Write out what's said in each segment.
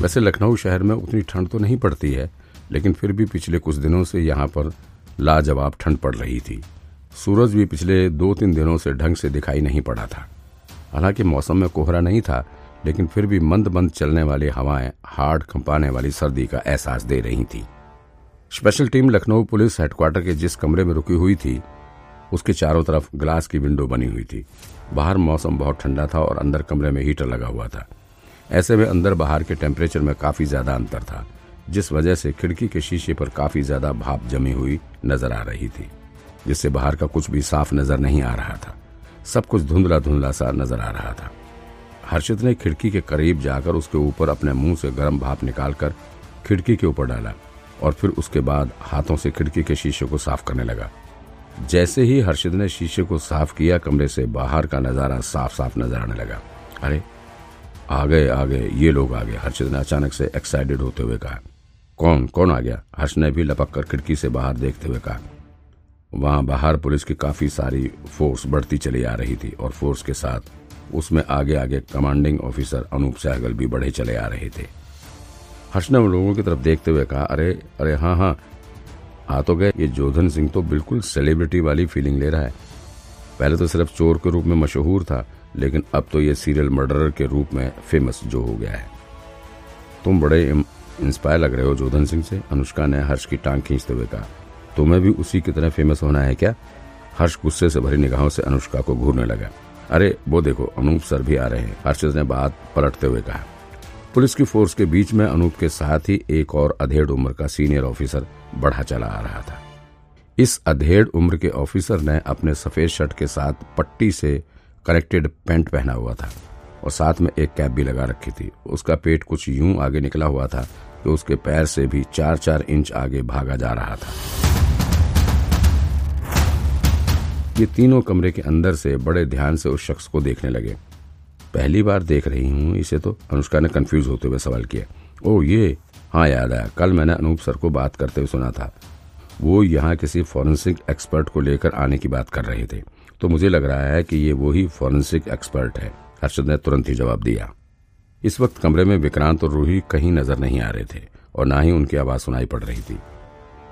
वैसे लखनऊ शहर में उतनी ठंड तो नहीं पड़ती है, लेकिन फिर भी पिछले कुछ दिनों से यहाँ पर लाजवाब ठंड पड़ रही थी। सूरज भी पिछले दो तीन दिनों से ढंग से दिखाई नहीं पड़ा था। हालाँकि मौसम में कोहरा नहीं था, लेकिन फिर भी मंद मंद चलने वाली हवाएँ, हार्ड कंपाने वाली सर्दी का एहसास दे रही थी। Special team Lucknow police headquarter के जिस कमरे में रुकी हुई थी, उसके चारों तरफ़ ग्लास की विंडो बनी हुई थी। बाहर मौसम बहुत ठंडा था और अंदर कमरे में हीटर लगा हुआ था। ऐसे में अंदर बाहर के टेम्परेचर में काफ़ी ज़्यादा अंतर था, जिस वजह से खिड़की के शीशे पर काफ़ी ज़्यादा भाप जमी हुई नज़र आ रही थी, जिससे बाहर का कुछ भी साफ़ नज़र नहीं आ रहा था। सब कुछ धुंधला धुंधला सा नज़र आ रहा था। हर्षित ने खिड़की के करीब जाकर उसके ऊपर अपने मुँह से गर्म भाप निकालकर खिड़की के ऊपर डाला और फिर उसके बाद हाथों से खिड़की के शीशे को साफ़ करने लगा। जैसे ही हर्षित ने शीशे को साफ़ किया, कमरे से बाहर का नज़ारा साफ़ साफ़ नज़र आने लगा। अरे आ गए आ गए, ये लोग आ गए। हर्षित ने अचानक से एक्साइटेड होते हुए कहा, कौन कौन आ गया? हर्ष ने भी लपक कर खिड़की से बाहर देखते हुए कहा, वहाँ बाहर पुलिस की काफ़ी सारी फोर्स बढ़ती चली आ रही थी और फोर्स के साथ उसमें आगे आगे कमांडिंग ऑफिसर अनूप सहगल भी बढ़े चले आ रहे थे। हर्ष ने उन लोगों की तरफ़ देखते हुए कहा, अरे अरे हाँ हाँ आ तो गए। ये जोधन सिंह तो बिल्कुल सेलिब्रिटी वाली फीलिंग ले रहा है। पहले तो सिर्फ़ चोर के रूप में मशहूर था लेकिन अब तो ये सीरियल मर्डरर के रूप में फ़ेमस जो हो गया है। तुम बड़े इंस्पायर लग रहे हो जोधन सिंह से। अनुष्का ने हर्ष की टांग खींचते हुए कहा, तुम्हें भी उसी की तरह फ़ेमस होना है क्या? हर्ष गुस्से से भरी निगाहों से अनुष्का को घूरने लगा। अरे, वो देखो, अनूप सर भी आ रहे हैं। हर्षित ने बात पलटते हुए कहा। पुलिस की फोर्स के बीच में अनूप के साथ ही एक और अधेड़ उम्र का सीनियर ऑफिसर बढ़ा चला आ रहा था। इस अधेड़ उम्र के ऑफिसर ने अपने सफ़ेद शर्ट के साथ पट्टी से कनेक्टेड पैंट पहना हुआ था और साथ में एक कैप भी लगा रखी थी। उसका पेट कुछ यूँ आगे निकला हुआ था कि उसके पैर से भी चार चार इंच आगे भागा जा रहा था। ये तीनों कमरे के अंदर से बड़े ध्यान से उस शख्स को देखने लगे। पहली बार देख रही हूँ इसे तो अनुष्का ने कंफ्यूज होते हुए सवाल किया। ओ, ये? हाँ याद आया। कल मैंने अनूप सर को बात करते हुए सुना था। वो यहाँ किसी फॉरेंसिक एक्सपर्ट को लेकर आने की बात कर रहे थे। तो मुझे लग रहा है कि ये वही फॉरेंसिक एक्सपर्ट है। हर्षद ने तुरंत ही जवाब दिया। इस वक्त कमरे में विक्रांत और रूही कहीं नज़र नहीं आ रहे थे और ना ही उनकी आवाज़ सुनाई पड़ रही थी।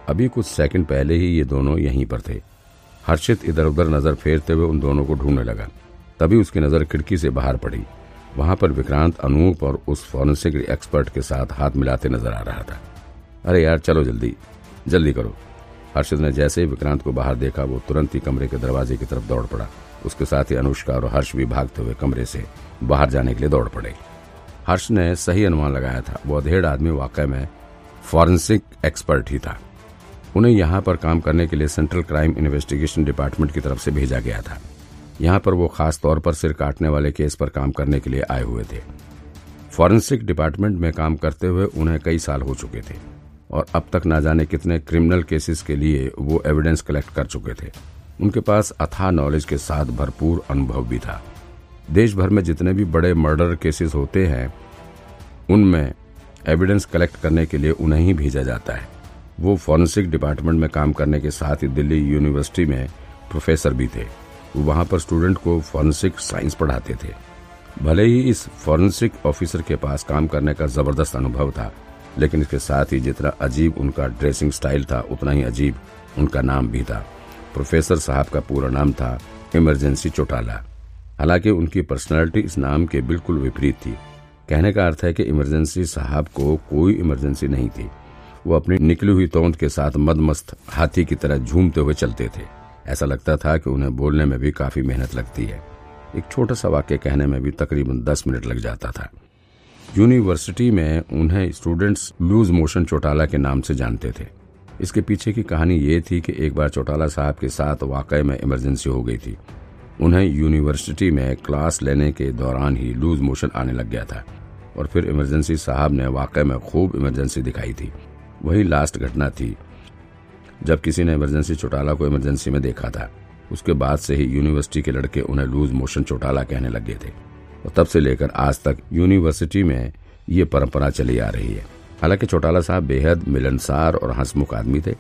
अभी कुछ सेकंड पहले ही ये दोनों यहीं पर थे। हर्षित इधर उधर नज़र फेरते हुए उन दोनों को ढूँढने लगा। तभी उसकी नज़र खिड़की से बाहर पड़ी। वहाँ पर विक्रांत अनूप और उस फॉरेंसिक एक्सपर्ट के साथ हाथ मिलाते नज़र आ रहा था। अरे यार, चलो जल्दी। जल्दी करो। हर्षित ने जैसे ही विक्रांत को बाहर देखा, वो तुरंत ही कमरे के दरवाजे की तरफ़ दौड़ पड़ा। उसके साथ ही अनुष्का और हर्ष भी भागते हुए कमरे से बाहर जाने के लिए दौड़ पड़े। हर्ष ने सही अनुमान लगाया था। वो अधेड़ आदमी वाकई में फॉरेंसिक एक्सपर्ट ही था। उन्हें यहाँ पर काम करने के लिए सेंट्रल क्राइम इन्वेस्टिगेशन डिपार्टमेंट की तरफ़ से भेजा गया था। यहाँ पर वो खास तौर पर सिर काटने वाले केस पर काम करने के लिए आए हुए थे। फॉरेंसिक डिपार्टमेंट में काम करते हुए उन्हें कई साल हो चुके थे। और अब तक ना जाने कितने क्रिमिनल केसेस के लिए वो एविडेंस कलेक्ट कर चुके थे। उनके पास अथाह नॉलेज के साथ भरपूर अनुभव भी था। देश भर में जितने भी बड़े मर्डर केसेस होते हैं, उनमें एविडेंस कलेक्ट करने के लिए उन्हें ही भेजा जाता है। वो फॉरेंसिक डिपार्टमेंट में काम करने के साथ ही दिल्ली यूनिवर्सिटी में प्रोफेसर भी थे। वो वहाँ पर स्टूडेंट को फॉरेंसिक साइंस पढ़ाते थे। भले ही इस फॉरेंसिक ऑफिसर के पास काम करने का ज़बरदस्त अनुभव था लेकिन इसके साथ ही जितना अजीब उनका ड्रेसिंग स्टाइल था, उतना ही अजीब उनका नाम भी था। प्रोफेसर साहब का पूरा नाम था इमरजेंसी चौटाला। हालाँकि उनकी पर्सनालिटी इस नाम के बिल्कुल विपरीत थी। कहने का अर्थ है कि इमरजेंसी साहब को कोई इमरजेंसी नहीं थी। वो अपनी निकली हुई तोंद के साथ मदमस्त हाथी की तरह झूमते हुए चलते थे। ऐसा लगता था कि उन्हें बोलने में भी काफ़ी मेहनत लगती है। एक छोटा सा वाक्य कहने में भी तकरीबन दस मिनट लग जाता था। यूनिवर्सिटी में उन्हें स्टूडेंट्स लूज मोशन चौटाला के नाम से जानते थे। इसके पीछे की कहानी ये थी कि एक बार चौटाला साहब के साथ वाकई में इमरजेंसी हो गई थी। उन्हें यूनिवर्सिटी में क्लास लेने के दौरान ही लूज मोशन आने लग गया था और फिर इमरजेंसी साहब ने वाकई में खूब इमरजेंसी दिखाई थी। वही लास्ट घटना थी। जब किसी ने इमरजेंसी चौटाला को इमरजेंसी में देखा था, उसके बाद से ही यूनिवर्सिटी के लड़के उन्हें लूज मोशन चौटाला कहने लग गए थे। और तब से लेकर आज तक यूनिवर्सिटी में ये परंपरा चली आ रही है। हालाँकि चौटाला साहब बेहद मिलनसार और हंसमुख आदमी थे।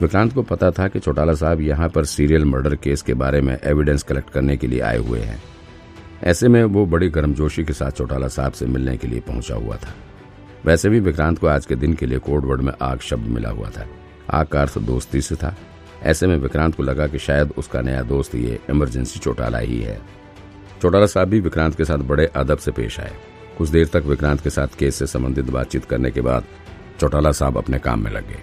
विक्रांत को पता था कि चौटाला साहब यहाँ पर सीरियल मर्डर केस के बारे में एविडेंस कलेक्ट करने के लिए आए हुए हैं। ऐसे में वो बड़ी गर्मजोशी के साथ चौटाला साहब से मिलने के लिए पहुँचा हुआ था। वैसे भी विक्रांत को आज के दिन के लिए कोड वर्ड में आग शब्द मिला हुआ था। आग का अर्थ दोस्ती से था। ऐसे में विक्रांत को लगा कि शायद उसका नया दोस्त ये इमरजेंसी चौटाला ही है। चौटाला साहब भी विक्रांत के साथ बड़े अदब से पेश आए। कुछ देर तक विक्रांत के साथ केस से संबंधित बातचीत करने के बाद चौटाला साहब अपने काम में लग गए।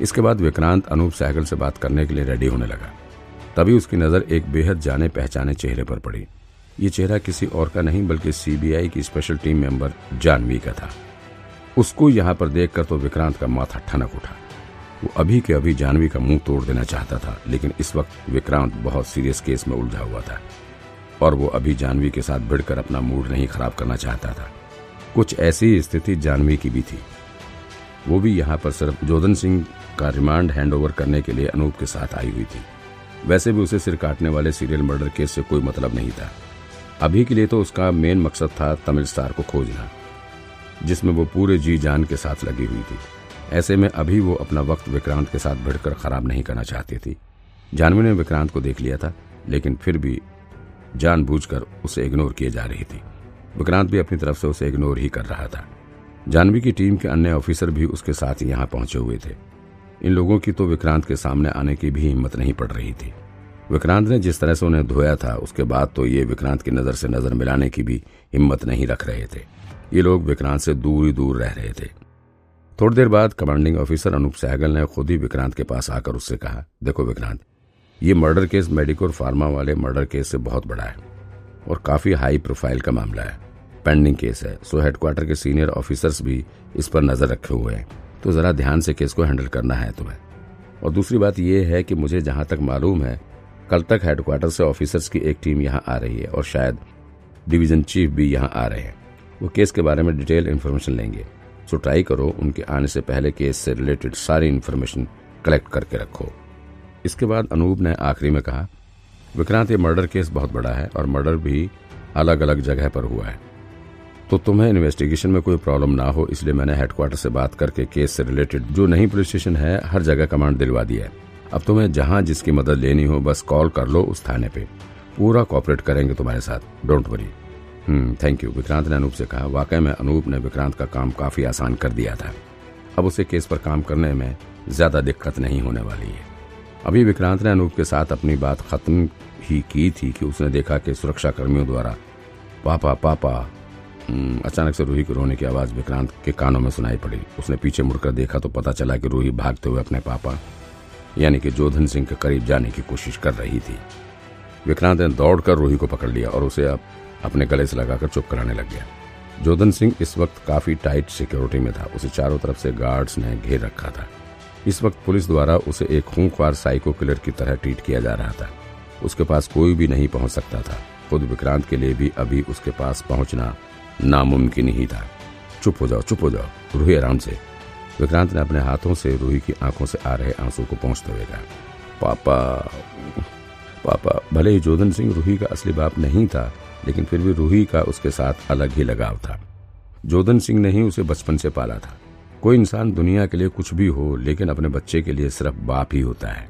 इसके बाद विक्रांत अनूप सहगल से बात करने के लिए रेडी होने लगा। तभी उसकी नज़र एक बेहद जाने पहचाने चेहरे पर पड़ी। ये चेहरा किसी और का नहीं, बल्कि सीबीआई की स्पेशल टीम मेंबर जानवी का था। उसको यहाँ पर देखकर तो विक्रांत का माथा ठनक उठा। वो अभी के अभी जानवी का मुँह तोड़ देना चाहता था, लेकिन इस वक्त विक्रांत बहुत सीरियस केस में उलझा हुआ था। और वो अभी जानवी के साथ भिड़कर अपना मूड नहीं खराब करना चाहता था। कुछ ऐसी स्थिति जानवी की भी थी। वो भी यहाँ पर सिर्फ़ जोधन सिंह का रिमांड हैंडओवर करने के लिए अनूप के साथ आई हुई थी। वैसे भी उसे सिर काटने वाले सीरियल मर्डर केस से कोई मतलब नहीं था। अभी के लिए तो उसका मेन मकसद था तमिल स्टार को खोजना, जिसमें वो पूरे जी जान के साथ लगी हुई थी। ऐसे में अभी वो अपना वक्त विक्रांत के साथ भिड़कर खराब नहीं करना चाहती थी। जानवी ने विक्रांत को देख लिया था, लेकिन फिर भी जानबूझकर उसे इग्नोर किए जा रही थी। विक्रांत भी अपनी तरफ़ से उसे इग्नोर ही कर रहा था। जानवी की टीम के अन्य ऑफिसर भी उसके साथ यहाँ पहुँचे हुए थे। इन लोगों की तो विक्रांत के सामने आने की भी हिम्मत नहीं पड़ रही थी। विक्रांत ने जिस तरह से उन्हें धोया था, उसके बाद तो ये विक्रांत की नज़र से नज़र मिलाने की भी हिम्मत नहीं रख रहे थे। ये लोग विक्रांत से दूर ही दूर रह रहे थे। थोड़ी देर बाद कमांडिंग ऑफिसर अनूप सहगल ने खुद ही विक्रांत के पास आकर उससे कहा, देखो विक्रांत ये मर्डर केस मेडिकोर फार्मा वाले मर्डर केस से बहुत बड़ा है और काफ़ी हाई प्रोफ़ाइल का मामला है। पेंडिंग केस है। सो हेडक्वार्टर के सीनियर ऑफिसर्स भी इस पर नज़र रखे हुए हैं। तो जरा ध्यान से केस को हैंडल करना है तुम्हें। और दूसरी बात यह है कि मुझे जहाँ तक मालूम है, कल तक हेडक्वार्टर से ऑफिसर्स की एक टीम यहाँ आ रही है और शायद डिवीज़न चीफ भी यहाँ आ रहे हैं। वो केस के बारे में डिटेल इन्फॉर्मेशन लेंगे। सो ट्राई करो उनके आने से पहले केस से रिलेटेड सारी इन्फॉर्मेशन कलेक्ट करके रखो। इसके बाद अनूप ने आखिरी में कहा, विक्रांत, ये मर्डर केस बहुत बड़ा है और मर्डर भी अलग अलग जगह पर हुआ है। तो तुम्हें इन्वेस्टिगेशन में कोई प्रॉब्लम ना हो, इसलिए मैंने हेडक्वार्टर से बात करके केस से रिलेटेड जो नई पुलिस स्टेशन है, हर जगह कमांड दिलवा दिया है। अब तुम्हें जहाँ जिसकी मदद लेनी हो, बस कॉल कर लो उस थाने पे। पूरा कॉपरेट करेंगे तुम्हारे साथ। Don't worry thank you Vikrant ने अनूप से कहा, वाकई में अनूप ने विक्रांत का काम काफ़ी आसान कर दिया था। अब उसे केस पर काम करने में ज़्यादा दिक्कत नहीं होने वाली है। अभी विक्रांत ने अनूप के साथ अपनी बात खत्म ही की थी कि उसने देखा कि सुरक्षा कर्मियों द्वारा पापा पापा हम्म, अचानक से रूही के रोने की आवाज़ विक्रांत के कानों में सुनाई पड़ी। उसने पीछे मुड़कर देखा तो पता चला कि रूही भागते हुए अपने पापा यानी कि जोधन सिंह के करीब जाने की कोशिश कर रही थी। विक्रांत ने दौड़कर रूही को पकड़ लिया और उसे अब अपने गले से लगाकर चुप कराने लग गया। जोधन सिंह इस वक्त काफ़ी टाइट सिक्योरिटी में था। उसे चारों तरफ़ से गार्ड्स ने घेर रखा था। इस वक्त पुलिस द्वारा उसे एक खूंखार साइको किलर की तरह ट्रीट किया जा रहा था। उसके पास कोई भी नहीं पहुँच सकता था। खुद विक्रांत के लिए भी अभी उसके पास पहुँचना नामुमकिन ही था। चुप हो जाओ, चुप हो जाओ रूही आराम से। विक्रांत ने अपने हाथों से रूही की आँखों से आ रहे आँसू को पहुँचते हुए कहा, पापा पापा, भले ही जोधन सिंह रूही का असली बाप नहीं था, लेकिन फिर भी रूही का उसके साथ अलग ही लगाव था। जोधन सिंह ने ही उसे बचपन से पाला था। कोई इंसान दुनिया के लिए कुछ भी हो, लेकिन अपने बच्चे के लिए सिर्फ़ बाप ही होता है।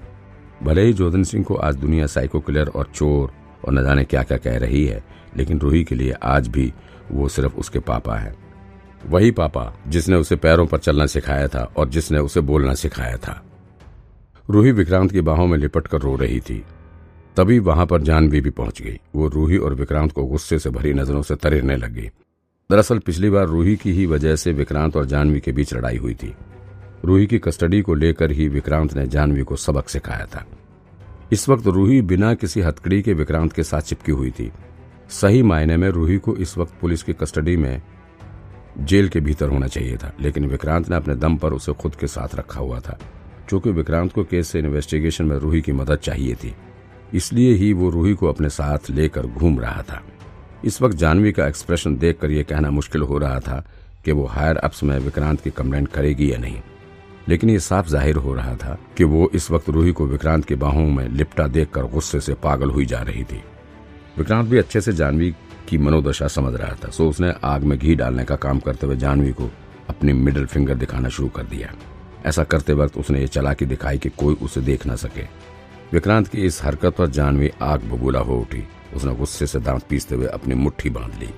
भले ही जोधन सिंह को आज दुनिया साइको किलर और चोर और न जाने क्या क्या कह रही है, लेकिन रूही के लिए आज भी वो सिर्फ़ उसके पापा है। वही पापा जिसने उसे पैरों पर चलना सिखाया था और जिसने उसे बोलना सिखाया था। रूही विक्रांत की बाहों में लिपट कर रो रही थी। तभी वहाँ पर जानवी भी पहुँच गई। वो रूही और विक्रांत को गुस्से से भरी नज़रों से तरीरने लग गई। दरअसल पिछली बार रूही की ही वजह से विक्रांत और जानवी के बीच लड़ाई हुई थी। रूही की कस्टडी को लेकर ही विक्रांत ने जानवी को सबक सिखाया था। इस वक्त रूही बिना किसी हथकड़ी के विक्रांत के साथ चिपकी हुई थी। सही मायने में रूही को इस वक्त पुलिस की कस्टडी में जेल के भीतर होना चाहिए था, लेकिन विक्रांत ने अपने दम पर उसे खुद के साथ रखा हुआ था, क्योंकि विक्रांत को केस से इन्वेस्टिगेशन में रूही की मदद चाहिए थी। इसलिए ही वो रूही को अपने साथ लेकर घूम रहा था। इस वक्त जानवी का एक्सप्रेशन देखकर यह कहना मुश्किल हो रहा था कि वो हायर अप्स में विक्रांत की कंप्लेंट करेगी या नहीं। लेकिन ये साफ़ ज़ाहिर हो रहा था कि वो इस वक्त रूही को विक्रांत की बाहों में लिपटा देखकर गुस्से से पागल हुई जा रही थी। विक्रांत भी अच्छे से जानवी की मनोदशा समझ रहा था, सो उसने आग में घी डालने का काम करते हुए जानवी को अपनी मिडिल फिंगर दिखाना शुरू कर दिया। ऐसा करते वक्त उसने ये चलाकी दिखाई कि कोई उसे देख न सके। विक्रांत की इस हरकत पर जानवी आग बबूला हो उठी। उसने गुस्से से दांत पीसते हुए अपनी मुट्ठी बाँध ली।